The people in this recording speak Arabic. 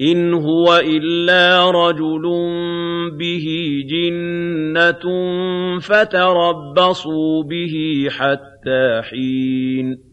إِنْ هُوَ إِلَّا رَجُلٌ بِهِ جِنَّةٌ فَتَرَبَّصُوا بِهِ حَتَّىٰ حِينٍ